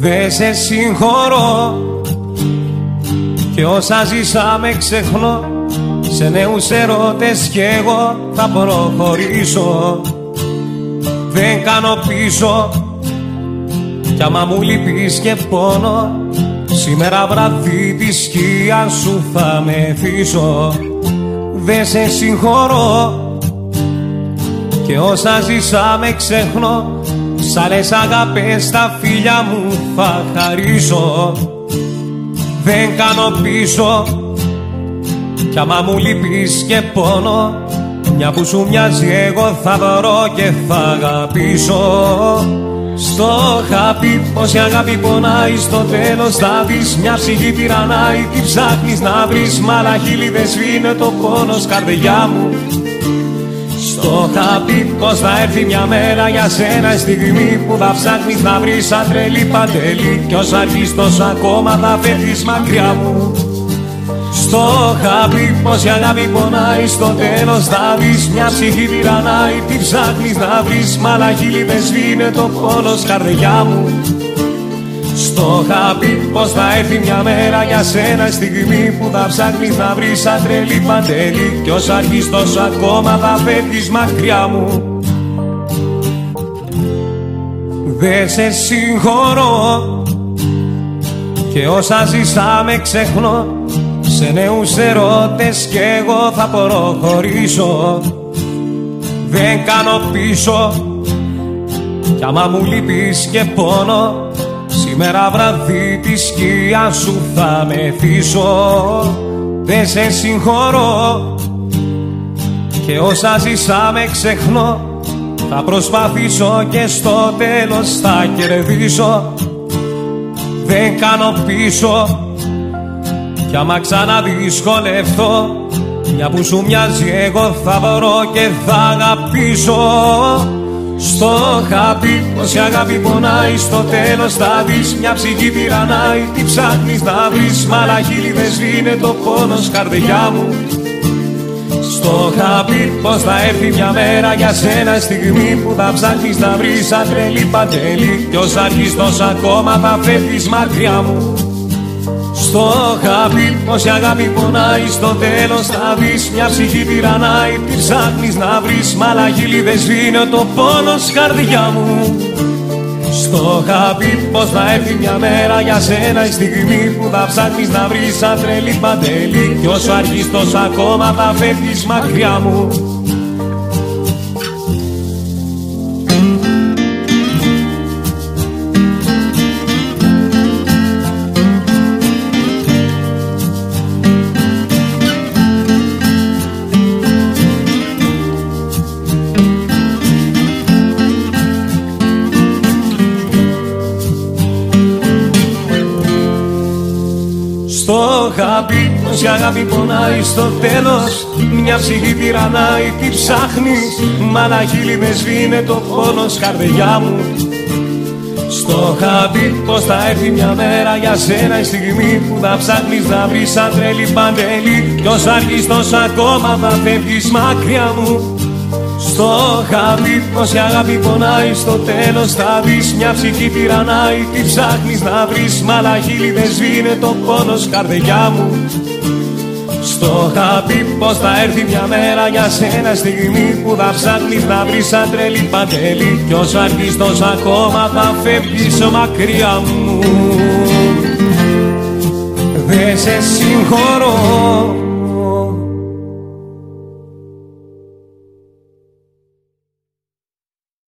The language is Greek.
Δε σε συγχωρώ. Και όσα ζήσαμε ξεχνώ σε νέους ερώτες κι εγώ θα προχωρήσω. Δεν κάνω πίσω. Κι άμα μου λυπείς και πόνο Σήμερα βραδύ τη σκία σου θα με θύσω Δεν σε συγχωρώ. Και όσα ζήσαμε ξεχνώ Σ' άλλες αγάπες τα φίλια μου θα χαρίσω. Δεν κάνω πίσω. Κι άμα μου λείπεις και πόνο Μια που σου μοιάζει εγώ θα δωρώ και θα αγαπήσω. Στο χάπι πως η αγάπη πονάει στο τέλος θα δεις Μια ψυχή τυραννάει τι ψάχνεις να βρεις. Μ' χείλη δεν σβήνε το πόνος καρδιά μου στο χάπι πως θα έρθει μια μέρα για σένα η στιγμή που θα ψάχνεις να βρεις σαν τρελή παντελή. Κι ως αρχίστος ακόμα θα φεύγεις μακριά μου. Στο χάπι πως η αγάπη πονάει στο τέλος θα δεις Μια ψυχή τυραννάει. Τι ψάχνεις να βρεις Μ' χείλη δεν σβήνε το πόνος καρδιά μου στο χάπι πως θα έρθει μια μέρα για σένα στιγμή που θα ψάχνεις να βρεις σαν τρελή παντέλη Κι ως αρχίστος ακόμα θα φεύγεις μακριά μου. Δε σε συγχωρώ. Και όσα ζήσαμε ξεχνώ σε νέους ερώτες κι εγώ θα προχωρήσω. Δεν κάνω πίσω κι άμα μου λείπεις και πόνο Σήμερα βραδύ τη σκιά σου θα με θύσω Δεν σε συγχωρώ. Και όσα ζήσαμε ξεχνώ Θα προσπαθήσω και στο τέλος θα κερδίσω. Δεν κάνω πίσω. Κι άμα ξαναδυσκολευτώ Μια που σου μοιάζει εγώ θα βρω και θα αγαπήσω Στο χάπι πως η αγάπη πονάει Στο τέλος θα δεις μια ψυχή τυραννάει Τι ψάχνεις να βρεις Μ' χείλη δεν σβήνε το πόνος καρδιά μου. Στο χάπι πως θα έρθει μια μέρα για σένα στιγμή που θα ψάχνεις να βρεις σαν τρελή παντέλη Κι ως αρχιστός ακόμα θα φεύγεις μακριά μου στο χάπι πως η αγάπη πονάει στο τέλος θα δεις μια ψυχή τυραννάει Τι ψάχνεις να βρεις μ' δεν σβήνω το πόνος καρδιά μου. Στο χάπι πως θα έρθει μια μέρα για σένα η στιγμή που θα ψάχνεις να βρεις σαν τρελή παντέλη Κι όσο αρχιστός ακόμα θα φεύγεις μακριά μου αγάπη Πως η αγάπη πονάει στο τέλος. Μια ψυχή τυραννάει τι ψάχνεις. Μα χείλη με σβήνε το πόνος καρδιά μου. Στο χάπι πως θα έρθει μια μέρα για σένα η στιγμή που θα ψάχνεις να βρεις σαν τρέλη παντέλη Κι ως αρχιστός ακόμα θα φεύγεις μακριά μου στο χάπι πως η αγάπη πονάει στο τέλος θα δεις μια ψυχή τυραννάει Τι ψάχνεις να βρεις μ' χείλη δεν σβήνε το πόνος καρδιά μου. Στο χάπι πως θα έρθει μια μέρα για σένα στιγμή που θα ψάχνεις να βρεις σαν τρελή παντέλη Κι όσο αρχιστός ακόμα θα φεύγεις μακριά μου. Δεν σε συγχωρώ